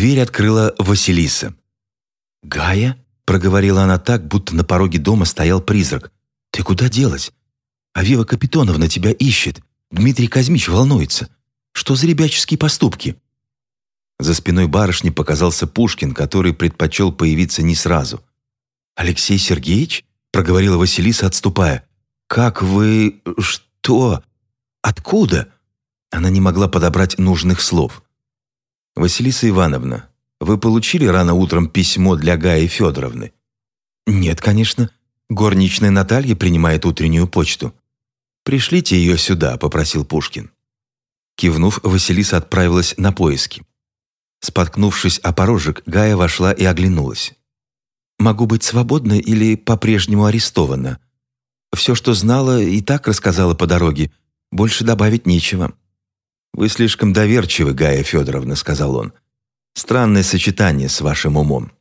Дверь открыла Василиса. «Гая?» — проговорила она так, будто на пороге дома стоял призрак. «Ты куда делась? Авива Капитоновна тебя ищет. Дмитрий Казмич волнуется. Что за ребяческие поступки?» За спиной барышни показался Пушкин, который предпочел появиться не сразу. «Алексей Сергеевич?» — проговорила Василиса, отступая. «Как вы... что? Откуда?» Она не могла подобрать нужных слов. «Василиса Ивановна, вы получили рано утром письмо для Гаи Федоровны?» «Нет, конечно. Горничная Наталья принимает утреннюю почту». «Пришлите ее сюда», — попросил Пушкин. Кивнув, Василиса отправилась на поиски. Споткнувшись о порожек, Гая вошла и оглянулась. «Могу быть свободна или по-прежнему арестована? Все, что знала, и так рассказала по дороге. Больше добавить нечего». «Вы слишком доверчивы, Гая Федоровна», — сказал он. «Странное сочетание с вашим умом».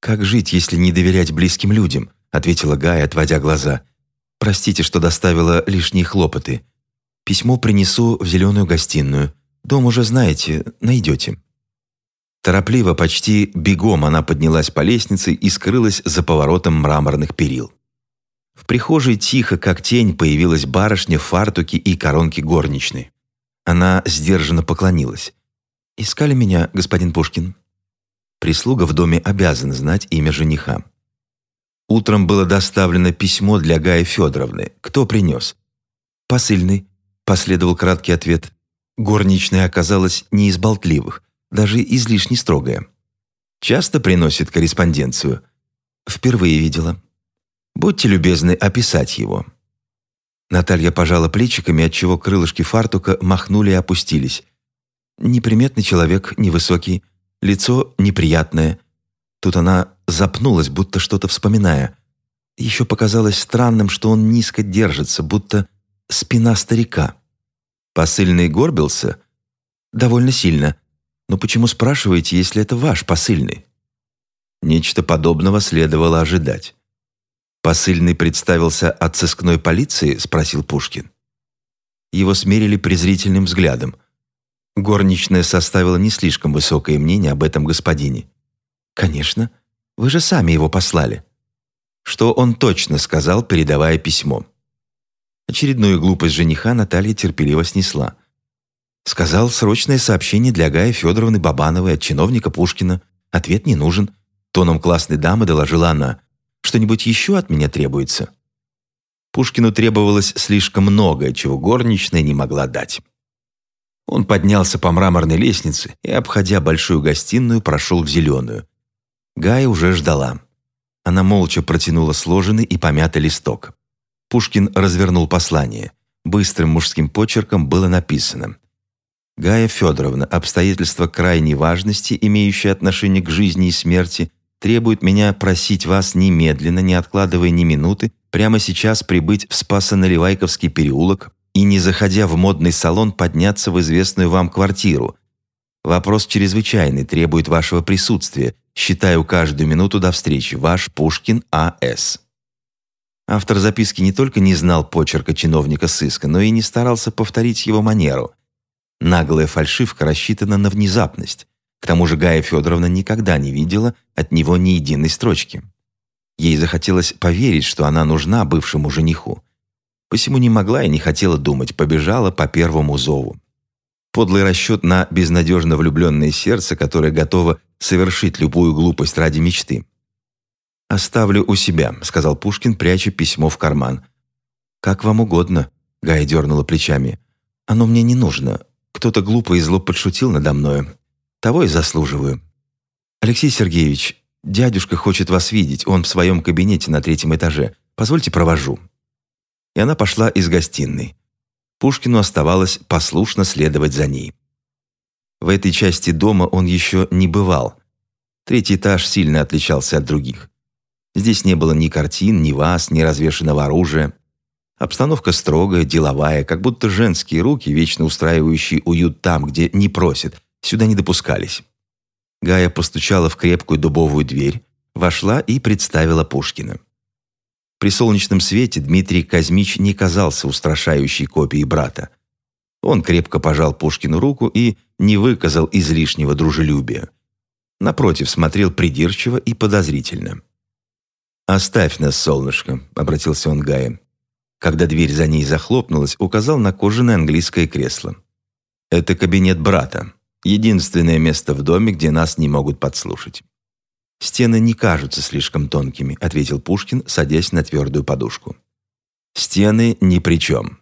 «Как жить, если не доверять близким людям?» — ответила Гая, отводя глаза. «Простите, что доставила лишние хлопоты. Письмо принесу в зеленую гостиную. Дом уже знаете, найдете». Торопливо, почти бегом она поднялась по лестнице и скрылась за поворотом мраморных перил. В прихожей тихо, как тень, появилась барышня в фартуке и коронке горничной. Она сдержанно поклонилась. «Искали меня, господин Пушкин?» Прислуга в доме обязана знать имя жениха. Утром было доставлено письмо для Гаи Федоровны. Кто принес? «Посыльный», — последовал краткий ответ. Горничная оказалась не из болтливых, даже излишне строгая. «Часто приносит корреспонденцию?» «Впервые видела». «Будьте любезны описать его». Наталья пожала плечиками, отчего крылышки фартука махнули и опустились. Неприметный человек, невысокий, лицо неприятное. Тут она запнулась, будто что-то вспоминая. Еще показалось странным, что он низко держится, будто спина старика. Посыльный горбился? Довольно сильно. Но почему спрашиваете, если это ваш посыльный? Нечто подобного следовало ожидать. «Посыльный представился от сыскной полиции?» – спросил Пушкин. Его смерили презрительным взглядом. Горничная составила не слишком высокое мнение об этом господине. «Конечно. Вы же сами его послали». Что он точно сказал, передавая письмо. Очередную глупость жениха Наталья терпеливо снесла. Сказал срочное сообщение для Гая Федоровны Бабановой от чиновника Пушкина. Ответ не нужен. Тоном классной дамы доложила она. Что-нибудь еще от меня требуется?» Пушкину требовалось слишком многое, чего горничная не могла дать. Он поднялся по мраморной лестнице и, обходя большую гостиную, прошел в зеленую. Гая уже ждала. Она молча протянула сложенный и помятый листок. Пушкин развернул послание. Быстрым мужским почерком было написано «Гая Федоровна, обстоятельства крайней важности, имеющие отношение к жизни и смерти, требует меня просить вас немедленно, не откладывая ни минуты, прямо сейчас прибыть в Спасо-Наливайковский переулок и, не заходя в модный салон, подняться в известную вам квартиру. Вопрос чрезвычайный, требует вашего присутствия. Считаю каждую минуту до встречи. Ваш Пушкин А.С. Автор записки не только не знал почерка чиновника сыска, но и не старался повторить его манеру. Наглая фальшивка рассчитана на внезапность. К тому же Гая Федоровна никогда не видела от него ни единой строчки. Ей захотелось поверить, что она нужна бывшему жениху. Посему не могла и не хотела думать, побежала по первому зову. Подлый расчет на безнадежно влюбленное сердце, которое готово совершить любую глупость ради мечты. «Оставлю у себя», — сказал Пушкин, пряча письмо в карман. «Как вам угодно», — Гая дернула плечами. «Оно мне не нужно. Кто-то глупо и зло подшутил надо мною. Того и заслуживаю. Алексей Сергеевич, дядюшка хочет вас видеть, он в своем кабинете на третьем этаже. Позвольте провожу». И она пошла из гостиной. Пушкину оставалось послушно следовать за ней. В этой части дома он еще не бывал. Третий этаж сильно отличался от других. Здесь не было ни картин, ни ваз, ни развешенного оружия. Обстановка строгая, деловая, как будто женские руки, вечно устраивающие уют там, где не просят, сюда не допускались. Гая постучала в крепкую дубовую дверь, вошла и представила Пушкина. При солнечном свете Дмитрий Казмич не казался устрашающей копией брата. Он крепко пожал Пушкину руку и не выказал излишнего дружелюбия. Напротив, смотрел придирчиво и подозрительно. «Оставь нас, солнышко», — обратился он Гае. Когда дверь за ней захлопнулась, указал на кожаное английское кресло. «Это кабинет брата. Единственное место в доме, где нас не могут подслушать». «Стены не кажутся слишком тонкими», — ответил Пушкин, садясь на твердую подушку. «Стены ни при чем.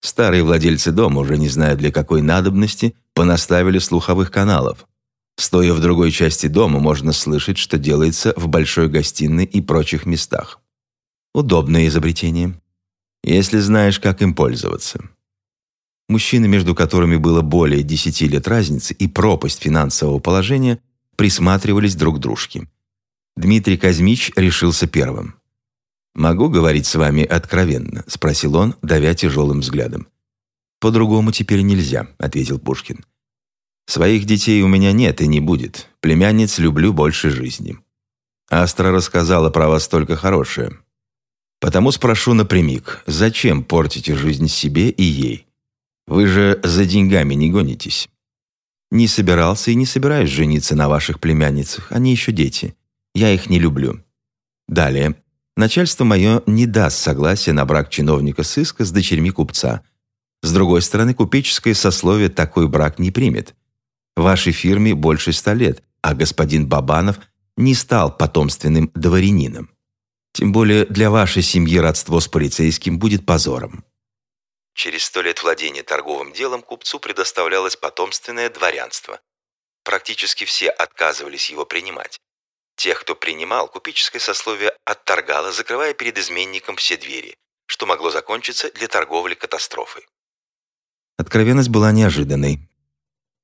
Старые владельцы дома, уже не знаю для какой надобности, понаставили слуховых каналов. Стоя в другой части дома, можно слышать, что делается в большой гостиной и прочих местах. Удобное изобретение, если знаешь, как им пользоваться. Мужчины, между которыми было более десяти лет разницы и пропасть финансового положения, присматривались друг к дружке. Дмитрий Казмич решился первым. «Могу говорить с вами откровенно?» – спросил он, давя тяжелым взглядом. «По-другому теперь нельзя», – ответил Пушкин. «Своих детей у меня нет и не будет. Племянниц люблю больше жизни». Астра рассказала про вас только хорошее. Потому спрошу напрямик, зачем портите жизнь себе и ей? Вы же за деньгами не гонитесь. Не собирался и не собираюсь жениться на ваших племянницах, они еще дети. Я их не люблю. Далее. Начальство мое не даст согласия на брак чиновника сыска с дочерьми купца. С другой стороны, купеческое сословие такой брак не примет. Вашей фирме больше ста лет, а господин Бабанов не стал потомственным дворянином. Тем более для вашей семьи родство с полицейским будет позором. Через сто лет владения торговым делом купцу предоставлялось потомственное дворянство. Практически все отказывались его принимать. Тех, кто принимал, купеческое сословие отторгало, закрывая перед изменником все двери, что могло закончиться для торговли катастрофой. Откровенность была неожиданной.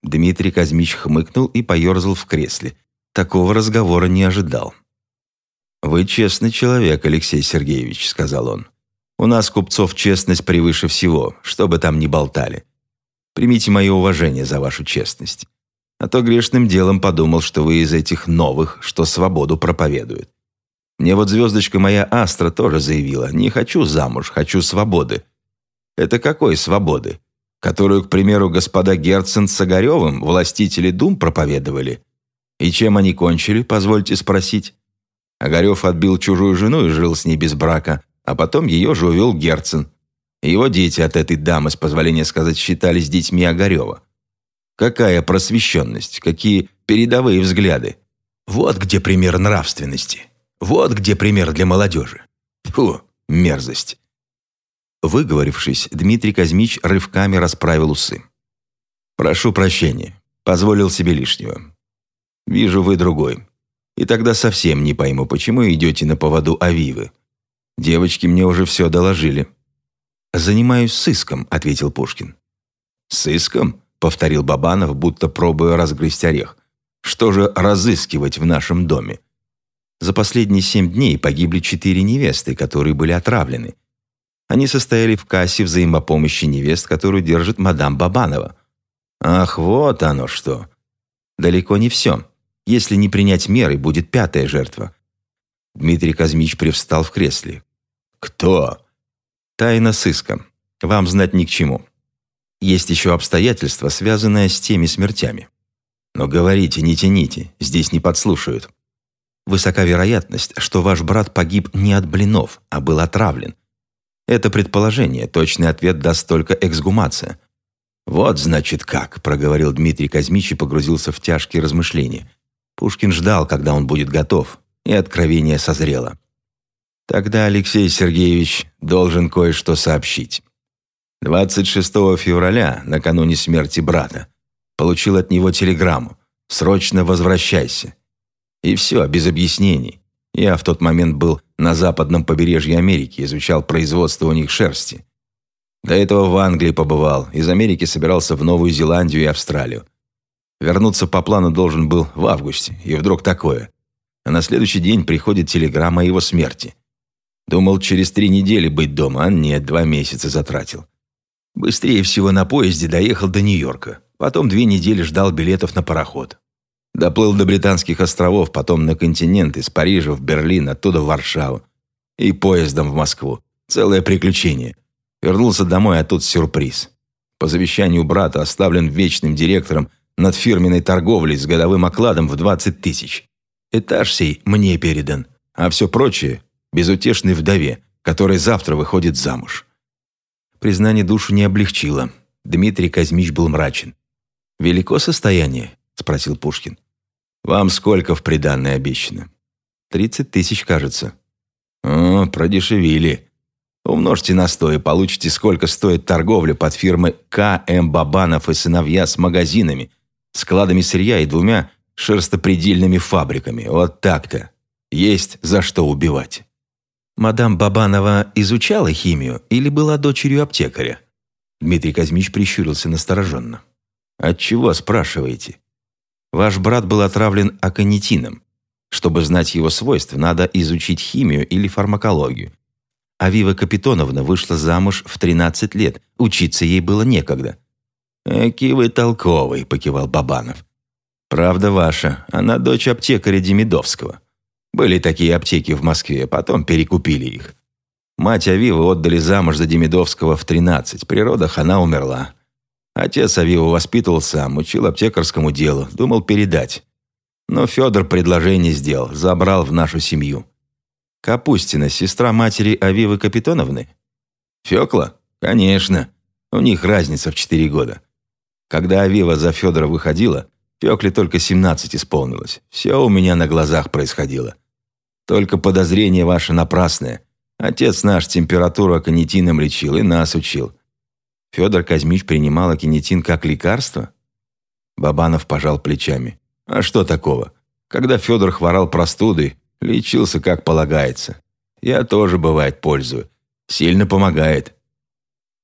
Дмитрий Казмич хмыкнул и поерзал в кресле. Такого разговора не ожидал. «Вы честный человек, Алексей Сергеевич», — сказал он. «У нас, купцов, честность превыше всего, что бы там ни болтали. Примите мое уважение за вашу честность. А то грешным делом подумал, что вы из этих новых, что свободу проповедуют. Мне вот звездочка моя Астра тоже заявила, не хочу замуж, хочу свободы. Это какой свободы? Которую, к примеру, господа Герцен с Огаревым, властители дум, проповедовали? И чем они кончили, позвольте спросить? Огарев отбил чужую жену и жил с ней без брака, а потом ее же увел Герцен. Его дети от этой дамы, с позволения сказать, считались детьми Огарева. Какая просвещенность, какие передовые взгляды. Вот где пример нравственности. Вот где пример для молодежи. Фу, мерзость. Выговорившись, Дмитрий Казмич рывками расправил усы. «Прошу прощения. Позволил себе лишнего. Вижу, вы другой. И тогда совсем не пойму, почему идете на поводу Авивы. Девочки мне уже все доложили». «Занимаюсь сыском», — ответил Пушкин. «Сыском?» — повторил Бабанов, будто пробуя разгрызть орех. «Что же разыскивать в нашем доме?» За последние семь дней погибли четыре невесты, которые были отравлены. Они состояли в кассе взаимопомощи невест, которую держит мадам Бабанова. Ах, вот оно что. Далеко не все. Если не принять меры, будет пятая жертва. Дмитрий Казмич привстал в кресле. «Кто?» «Тайна сыска. Вам знать ни к чему. Есть еще обстоятельства, связанные с теми смертями. Но говорите, не тяните, здесь не подслушают. Высока вероятность, что ваш брат погиб не от блинов, а был отравлен. Это предположение, точный ответ даст только эксгумация. «Вот, значит, как», — проговорил Дмитрий Казмич и погрузился в тяжкие размышления. Пушкин ждал, когда он будет готов, и откровение созрело. Тогда Алексей Сергеевич должен кое-что сообщить. 26 февраля, накануне смерти брата, получил от него телеграмму «Срочно возвращайся». И все, без объяснений. Я в тот момент был на западном побережье Америки, изучал производство у них шерсти. До этого в Англии побывал, из Америки собирался в Новую Зеландию и Австралию. Вернуться по плану должен был в августе, и вдруг такое. А на следующий день приходит телеграмма о его смерти. Думал, через три недели быть дома, а нет, два месяца затратил. Быстрее всего на поезде доехал до Нью-Йорка. Потом две недели ждал билетов на пароход. Доплыл до Британских островов, потом на континент, из Парижа в Берлин, оттуда в Варшаву. И поездом в Москву. Целое приключение. Вернулся домой, а тут сюрприз. По завещанию брата оставлен вечным директором над фирменной торговлей с годовым окладом в 20 тысяч. Этаж сей мне передан, а все прочее – безутешной вдове, которая завтра выходит замуж. Признание душу не облегчило. Дмитрий Казмич был мрачен. «Велико состояние?» – спросил Пушкин. «Вам сколько в приданное обещано?» «Тридцать тысяч, кажется». «О, продешевили. Умножьте на сто и получите, сколько стоит торговля под фирмой К.М. Бабанов и сыновья с магазинами, складами сырья и двумя шерстопредельными фабриками. Вот так-то. Есть за что убивать». «Мадам Бабанова изучала химию или была дочерью аптекаря?» Дмитрий Казмич прищурился настороженно. «Отчего, спрашиваете? Ваш брат был отравлен аконитином. Чтобы знать его свойства, надо изучить химию или фармакологию. А Вива Капитоновна вышла замуж в 13 лет, учиться ей было некогда. «Эки вы толковый», – покивал Бабанов. «Правда ваша, она дочь аптекаря Демидовского. Были такие аптеки в Москве, потом перекупили их. Мать Авивы отдали замуж за Демидовского в 13, при родах она умерла. Отец Авиву воспитывал сам, учил аптекарскому делу, думал передать. Но Федор предложение сделал, забрал в нашу семью. Капустина, сестра матери Авивы Капитоновны? Фекла? Конечно. У них разница в четыре года. Когда Авива за Федора выходила, Фекле только 17 исполнилось. Все у меня на глазах происходило. Только подозрение ваше напрасное. Отец наш температуру аконитином лечил и нас учил. Федор Казмич принимал аконитин как лекарство? Бабанов пожал плечами. А что такого? Когда Федор хворал простудой, лечился как полагается. Я тоже, бывает, пользую. Сильно помогает.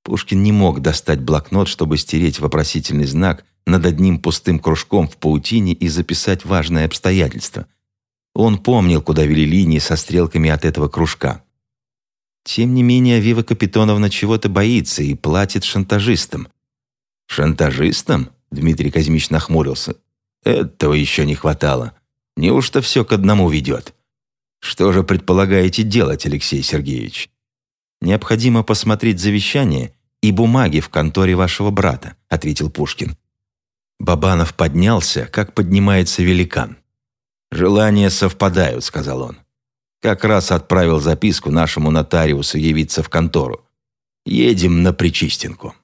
Пушкин не мог достать блокнот, чтобы стереть вопросительный знак над одним пустым кружком в паутине и записать важное обстоятельство. Он помнил, куда вели линии со стрелками от этого кружка. Тем не менее, Вива Капитоновна чего-то боится и платит шантажистам. «Шантажистам?» – Дмитрий Казмич нахмурился. Этого еще не хватало. Неужто все к одному ведет? Что же предполагаете делать, Алексей Сергеевич? Необходимо посмотреть завещание и бумаги в конторе вашего брата, ответил Пушкин. Бабанов поднялся, как поднимается великан. «Желания совпадают», — сказал он. «Как раз отправил записку нашему нотариусу явиться в контору. Едем на Причистинку».